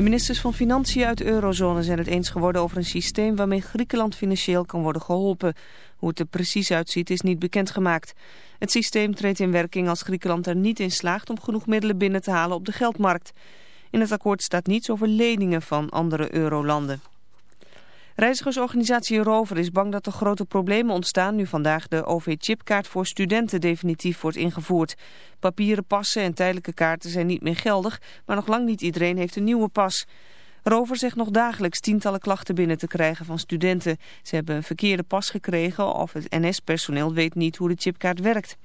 De ministers van Financiën uit de eurozone zijn het eens geworden over een systeem waarmee Griekenland financieel kan worden geholpen. Hoe het er precies uitziet is niet bekendgemaakt. Het systeem treedt in werking als Griekenland er niet in slaagt om genoeg middelen binnen te halen op de geldmarkt. In het akkoord staat niets over leningen van andere eurolanden. Reizigersorganisatie Rover is bang dat er grote problemen ontstaan nu vandaag de OV-chipkaart voor studenten definitief wordt ingevoerd. Papieren passen en tijdelijke kaarten zijn niet meer geldig, maar nog lang niet iedereen heeft een nieuwe pas. Rover zegt nog dagelijks tientallen klachten binnen te krijgen van studenten. Ze hebben een verkeerde pas gekregen of het NS-personeel weet niet hoe de chipkaart werkt.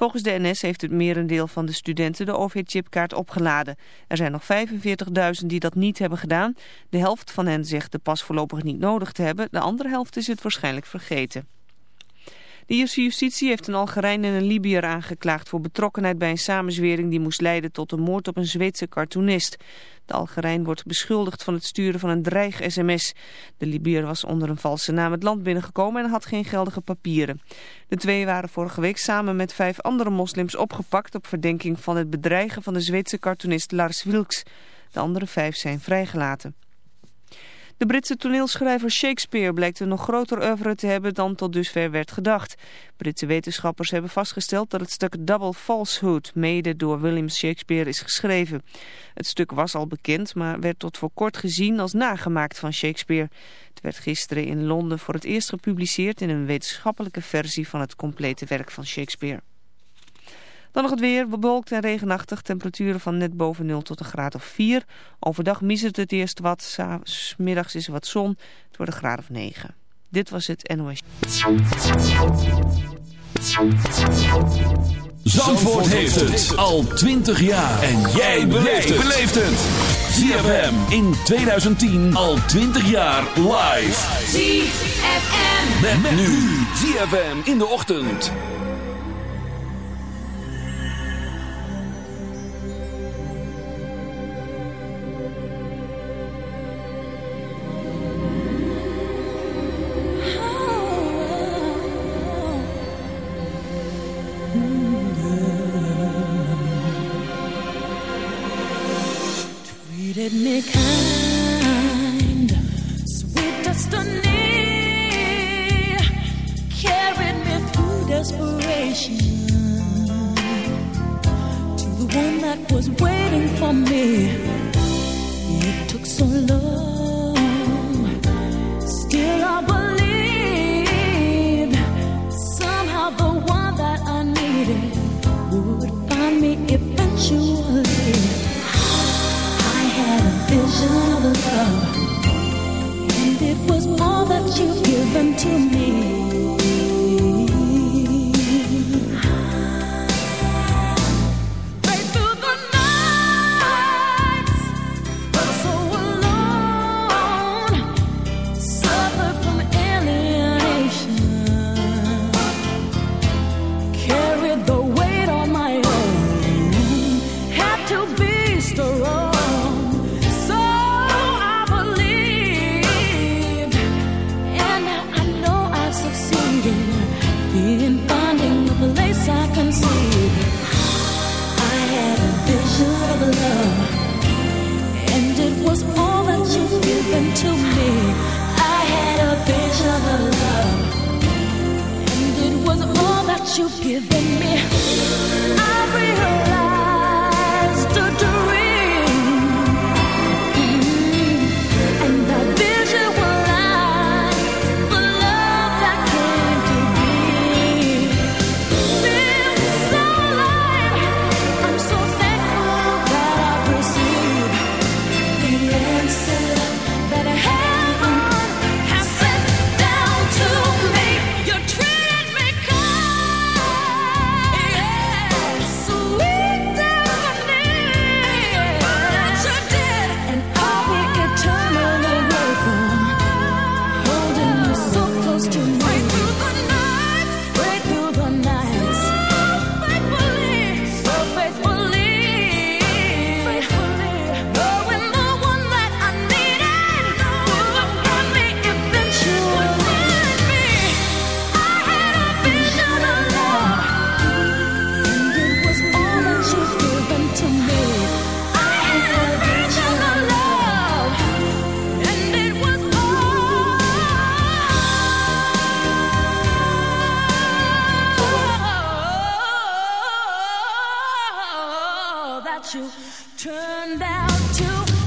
Volgens de NS heeft het merendeel van de studenten de OV-chipkaart opgeladen. Er zijn nog 45.000 die dat niet hebben gedaan. De helft van hen zegt de pas voorlopig niet nodig te hebben. De andere helft is het waarschijnlijk vergeten. De Ierse justitie heeft een Algerijn en een Libiër aangeklaagd voor betrokkenheid bij een samenzwering die moest leiden tot de moord op een Zweedse cartoonist. De Algerijn wordt beschuldigd van het sturen van een dreig-sms. De Libiër was onder een valse naam het land binnengekomen en had geen geldige papieren. De twee waren vorige week samen met vijf andere moslims opgepakt op verdenking van het bedreigen van de Zweedse cartoonist Lars Wilks. De andere vijf zijn vrijgelaten. De Britse toneelschrijver Shakespeare blijkt een nog groter oeuvre te hebben dan tot dusver werd gedacht. Britse wetenschappers hebben vastgesteld dat het stuk Double Falsehood mede door William Shakespeare is geschreven. Het stuk was al bekend, maar werd tot voor kort gezien als nagemaakt van Shakespeare. Het werd gisteren in Londen voor het eerst gepubliceerd in een wetenschappelijke versie van het complete werk van Shakespeare. Dan nog het weer, bewolkt en regenachtig. Temperaturen van net boven 0 tot een graad of 4. Overdag misert het eerst wat. S middags is er wat zon. Het wordt een graad of 9. Dit was het NOS. Zandvoort heeft het al 20 jaar. En jij beleeft het. ZFM in 2010 al 20 jaar live. ZFM. Met, nu. ZFM in de ochtend. That you. Turned out to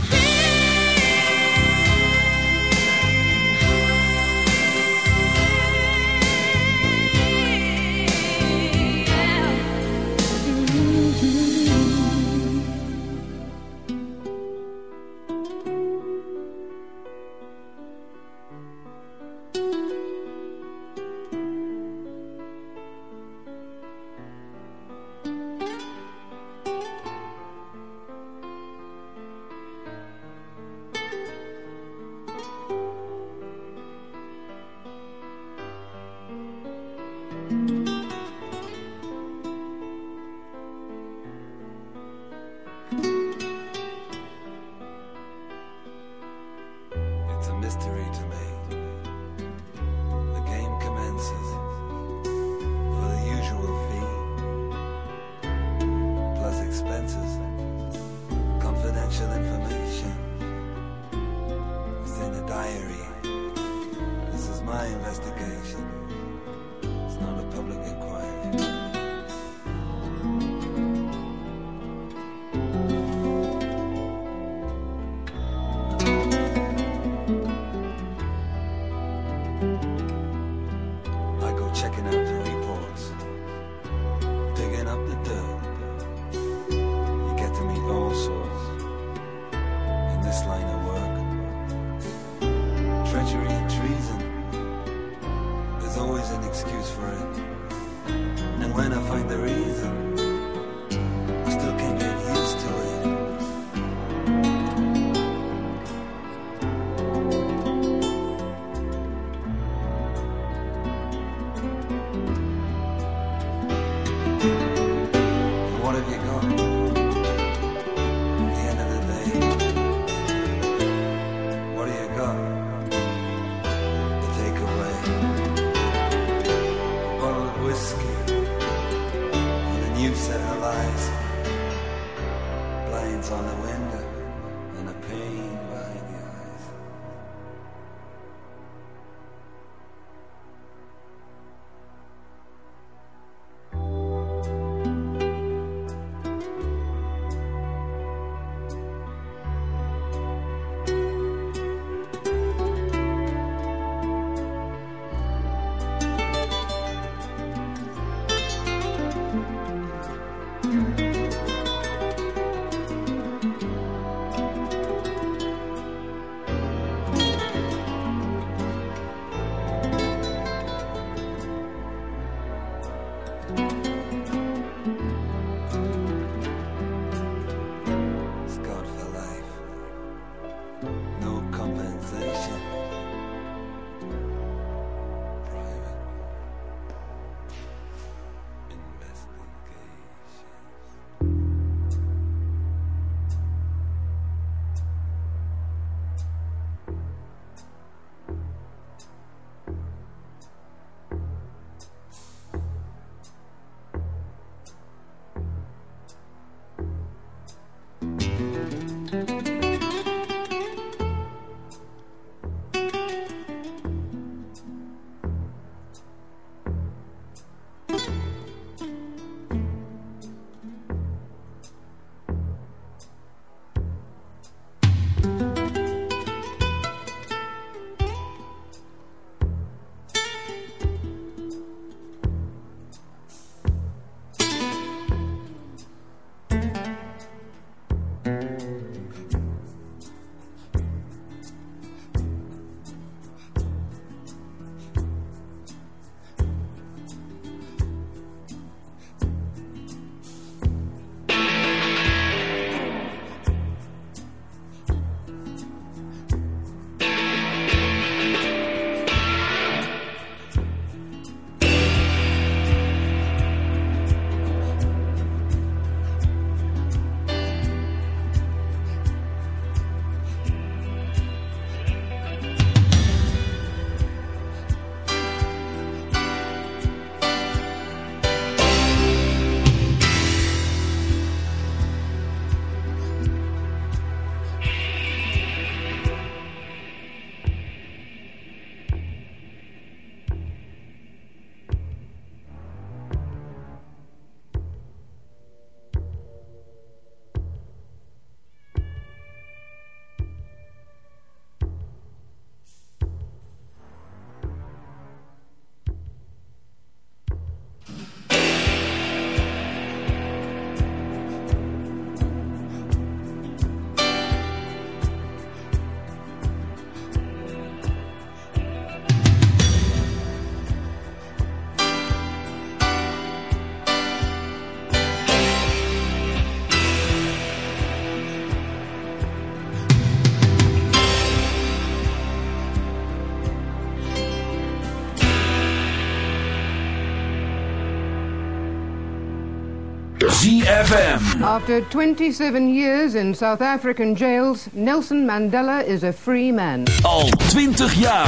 After 27 years in South African jails, Nelson Mandela is a free man. Al 20 jaar.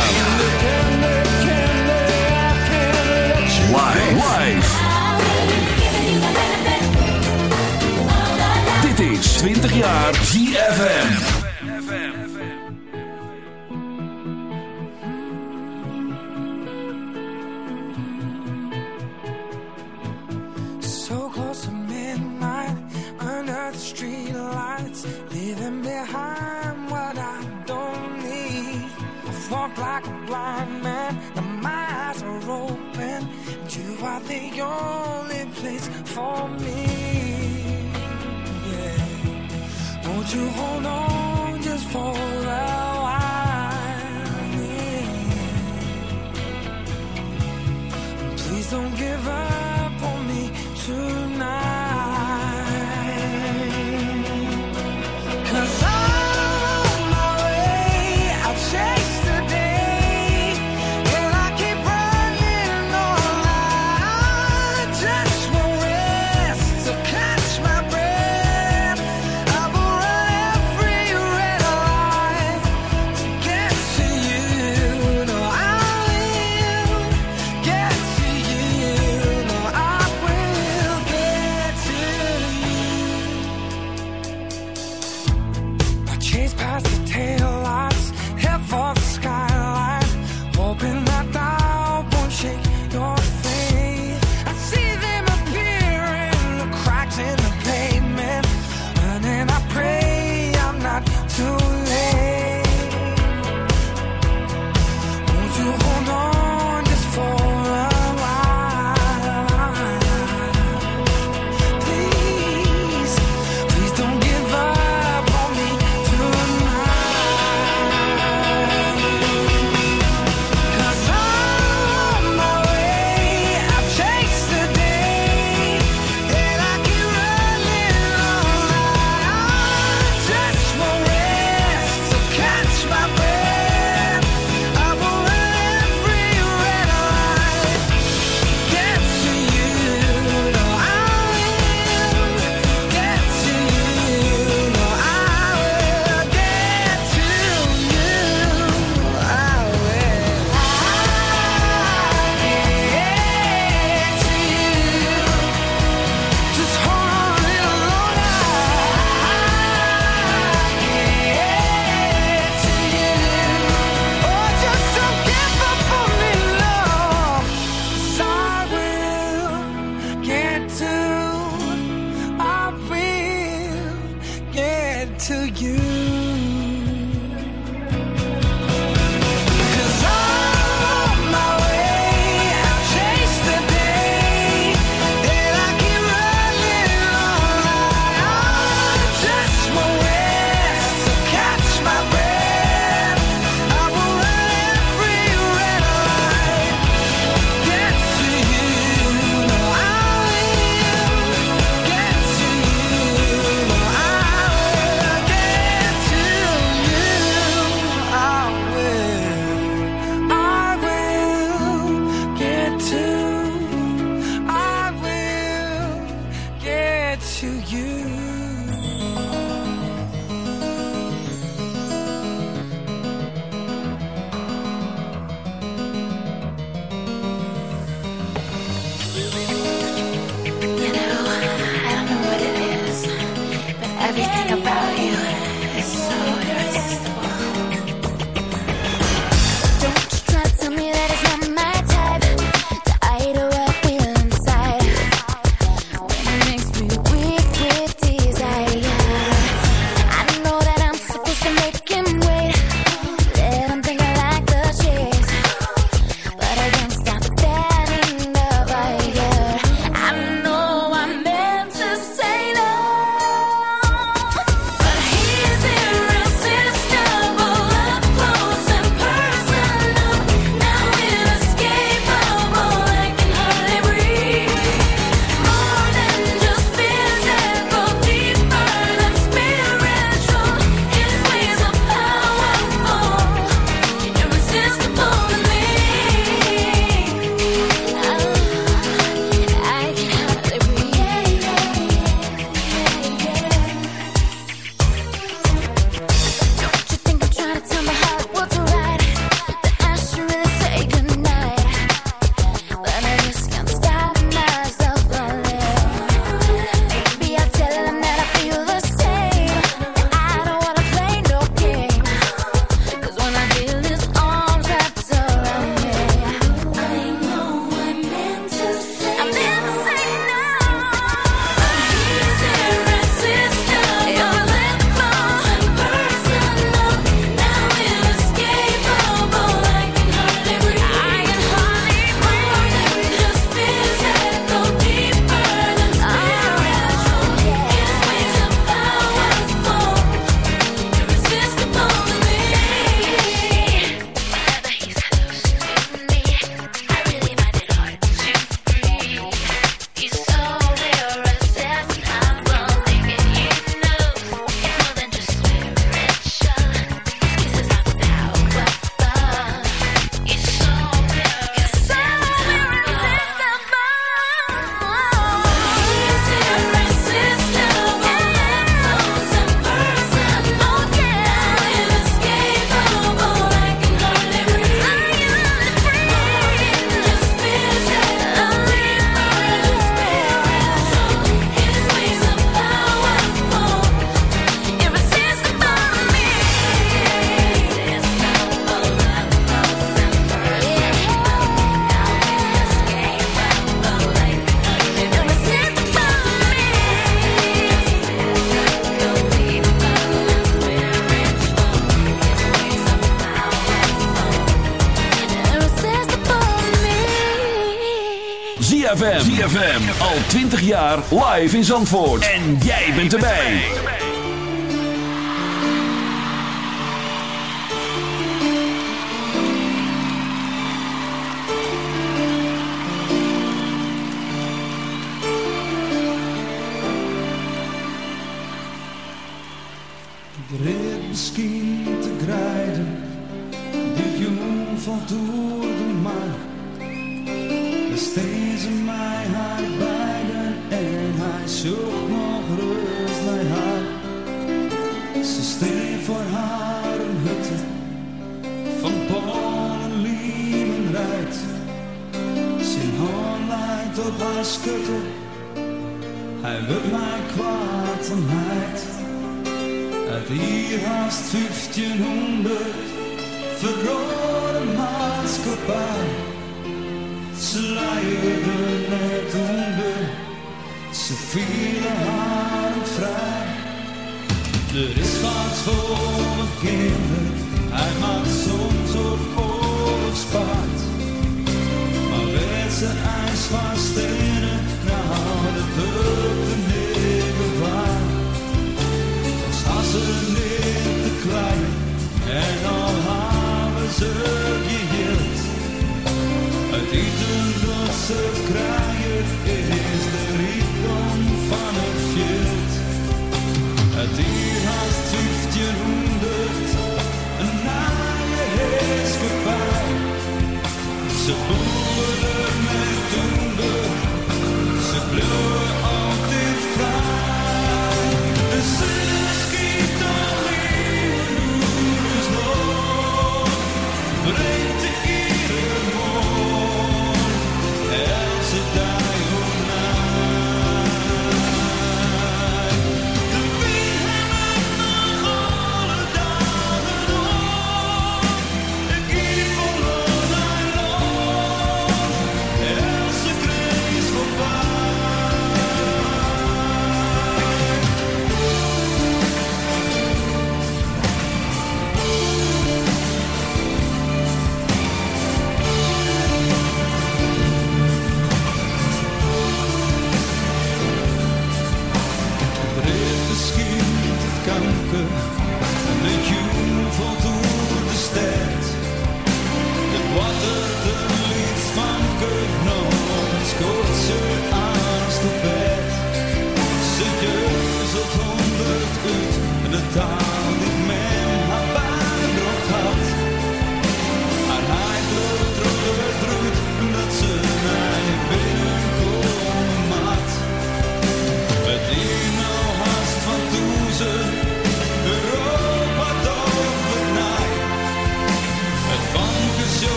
Why? Why? Dit is 20 jaar ZFM. behind what I don't need. I walk like a blind man, now my eyes are open. And you are the only place for me. Yeah. Won't you hold on just for a while? Yeah. Please don't give up. 25 jaar live in Zandvoort. En jij bent erbij. Ik red misschien te grijden, de jong van door de maan. steeds in my heart zocht nog rust naar haar. Ze steen voor haar een hutte van Polen, lieven rijdt. Zijn hand leidt op haar schutte, hij wil mij kwaad en heid. Uit hier haast 1500 verrode maatschappij. Ze leiden net onder, ze vielen haar vrij. Er is wat voor mijn kinderen, hij maakt soms op oorlogspaard. Maar werd ze ijs van stenen, nou dat hulp de negen waar. Als ze niet te klein en al hebben ze geheeld. Het ze krijgen is de rijkdom van het veld. Het hier haast 1500, een naaie heerskepaar. Ze boeren met toender, ze bleven altijd vrij. De zon schiet alleen dus nog, brengt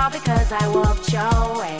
all because I walked your way.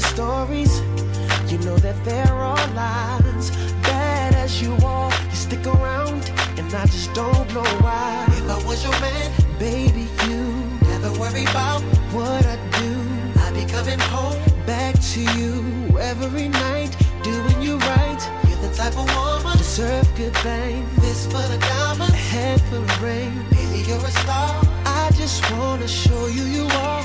stories, you know that they're all lies. Bad as you are, you stick around, and I just don't know why. If I was your man, baby, you never worry about what I do. I'd be coming home back to you every night, doing you right. You're the type of woman deserve good things. This for the diamonds, a head for the rain. Baby, you're a star. I just wanna show you you are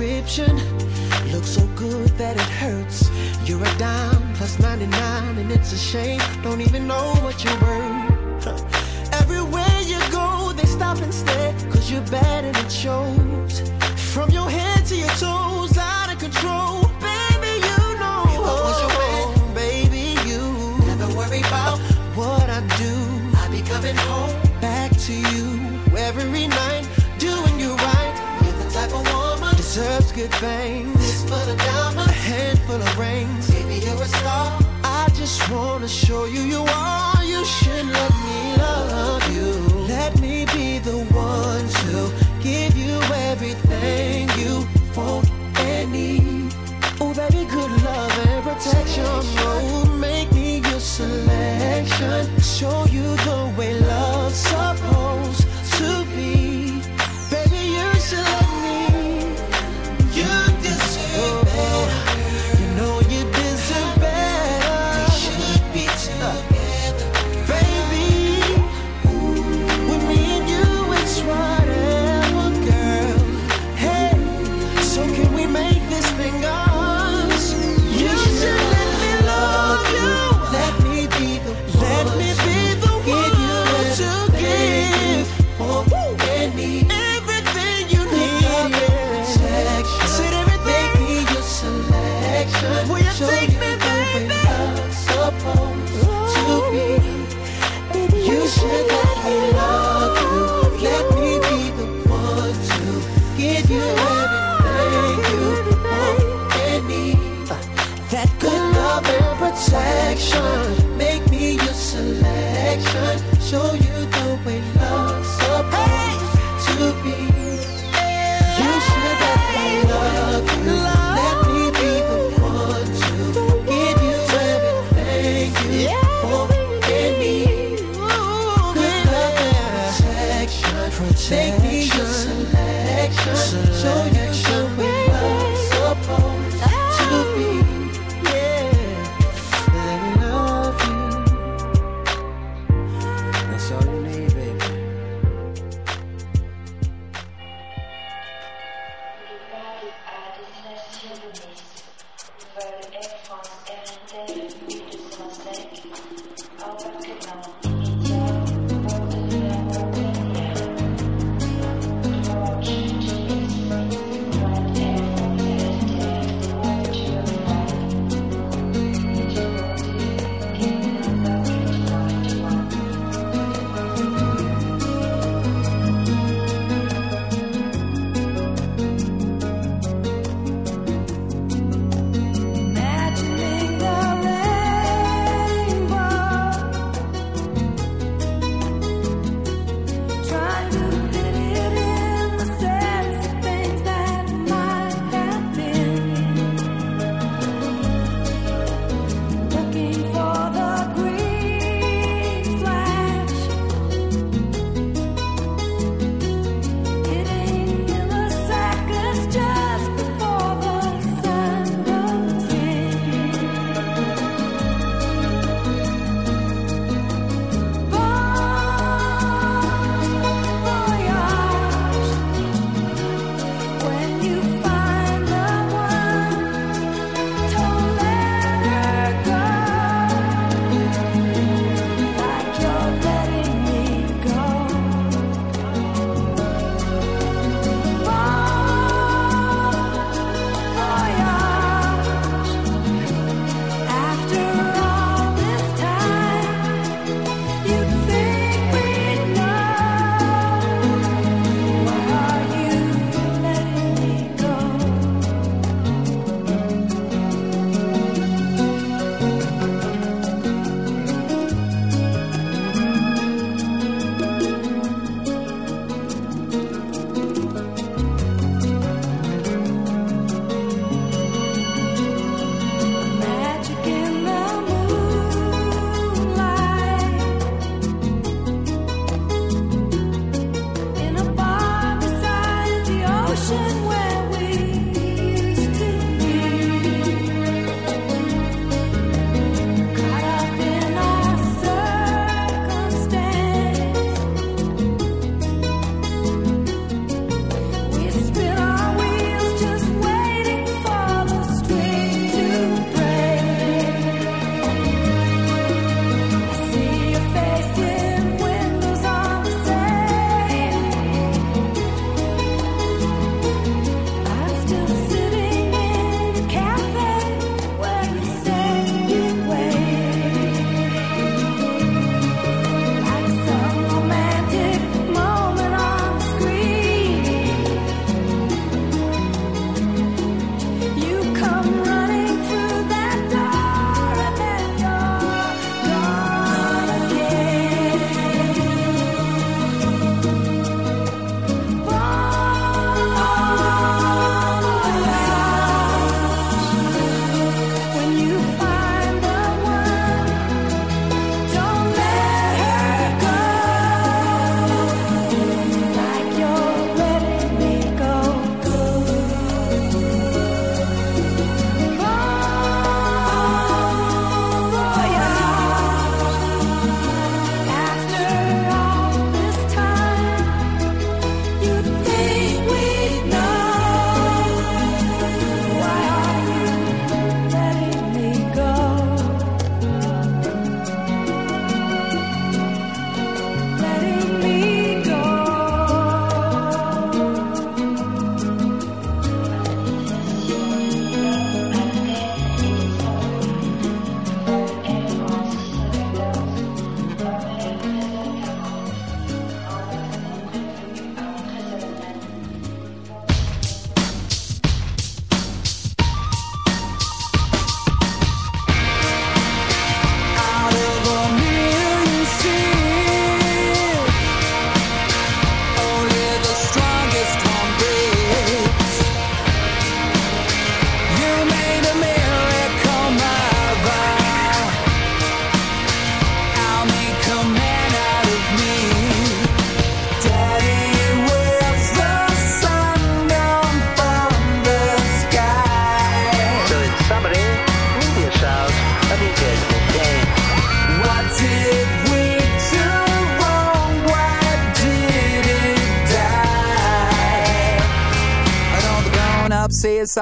description. Look so good that it hurts. You're a dime plus 99, and it's a shame. Don't even know what you're worth. Everywhere you go, they stop and stare, cause you're bad and it shows. good things. Fistful of diamonds, a handful of rings. Maybe you're a star. I just wanna show you you are. You should let me love you. Let me be the one to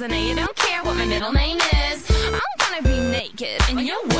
Cause I know you don't care what my middle name is. I'm gonna be naked in your.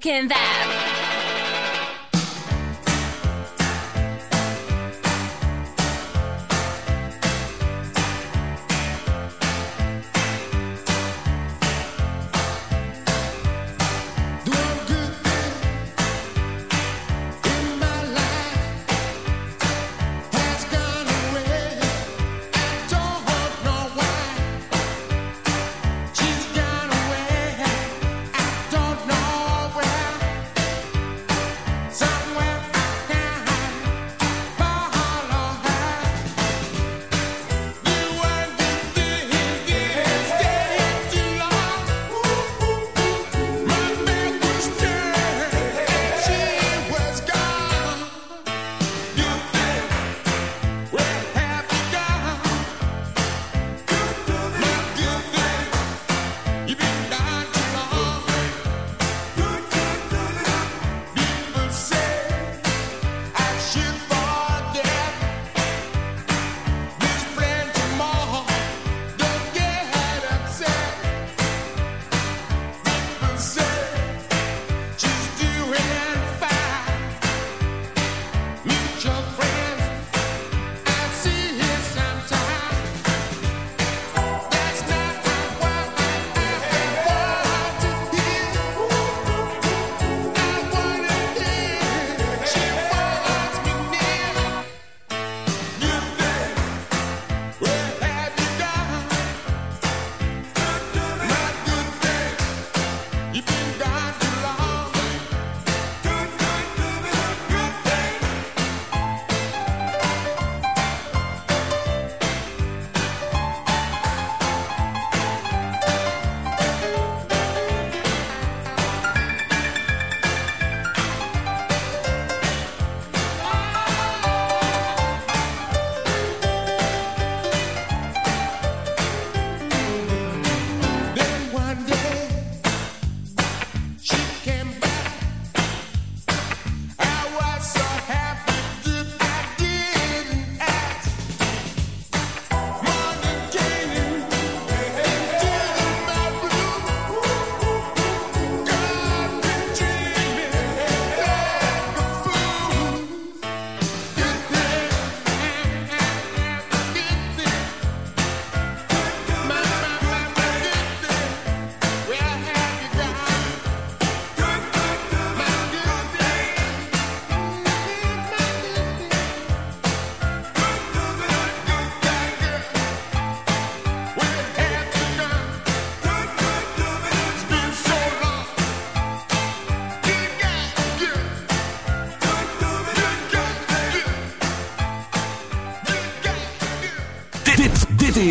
Can that.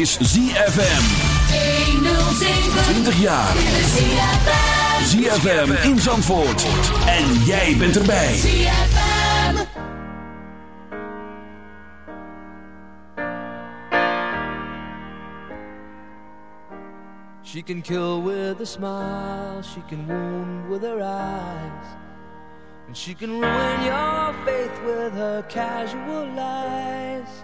is ZFM. 20 jaar. ZFM in Zandvoort. En jij bent erbij. ZFM. She can kill with a smile. She can wound with her eyes. And she can ruin your faith with her casual lies.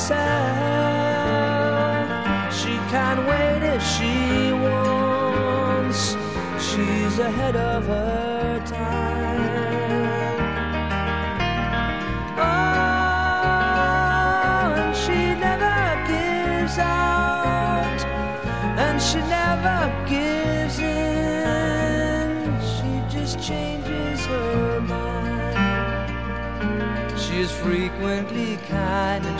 Herself. She can't wait if she wants. She's ahead of her time. Oh, and she never gives out, and she never gives in. She just changes her mind. She is frequently kind and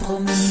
Promis.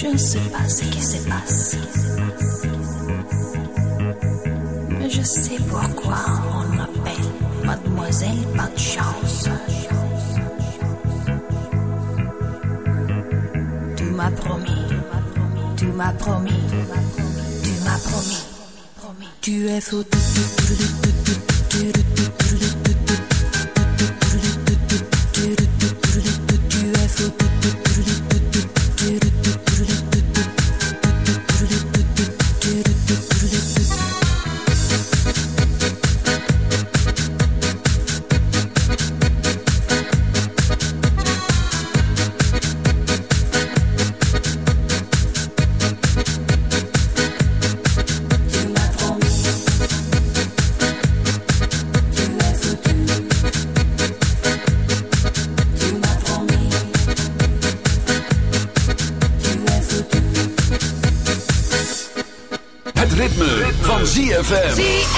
Je ne sais pas ce qui se passe. Mais je sais pourquoi on m'appelle Mademoiselle Pas de chance. Tu m'as promis, tu m'as promis, tu m'as promis. Tu es fou. ZFM.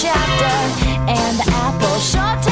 Chapter, and the apple sure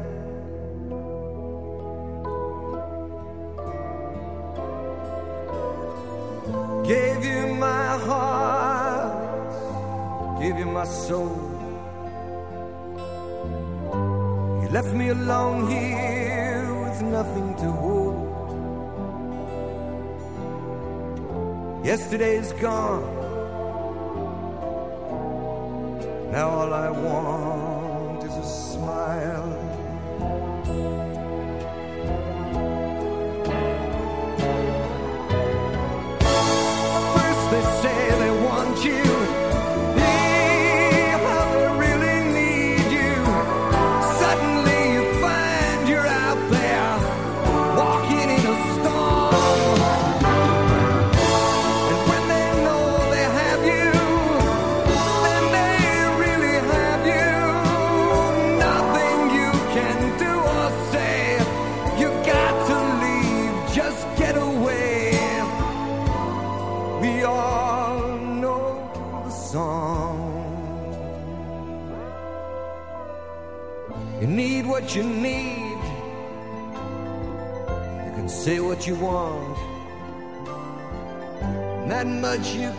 my soul. You left me alone here with nothing to hold. Yesterday's gone. Now all I want you want, that much you